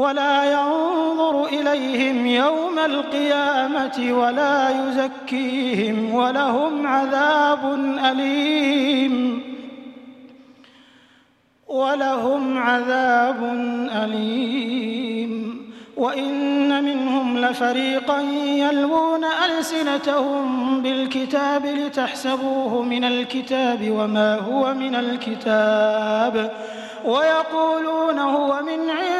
ولا ينظر إليهم يوم القيامة ولا يزكيهم ولهم عذاب أليم. ولهم عذاب أليم. وإن منهم لفريقا يلوون ألسنتهم بالكتاب لتحسبوه من الكتاب وما هو من الكتاب ويقولون هو من عند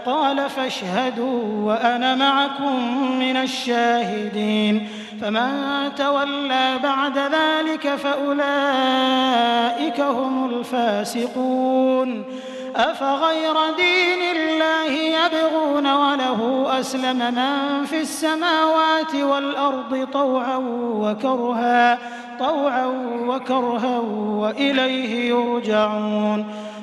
قال فاشهدوا وأنا معكم من الشاهدين. فمن تولى بعد ذلك فأولئك هم الفاسقون. أفغير دين الله يبغون وله أسلم من في السماوات والأرض طوعا وكرها طوعا وكرها وإليه يرجعون.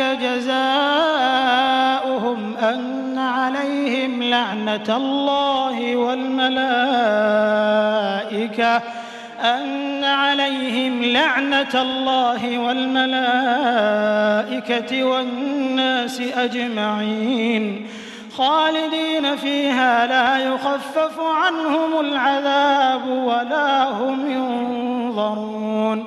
جزاؤهم أن عليهم لعنة الله والملائكة. أن عليهم لعنة الله والملائكة والناس أجمعين. خالدين فيها لا يخفف عنهم العذاب ولا هم ينظرون.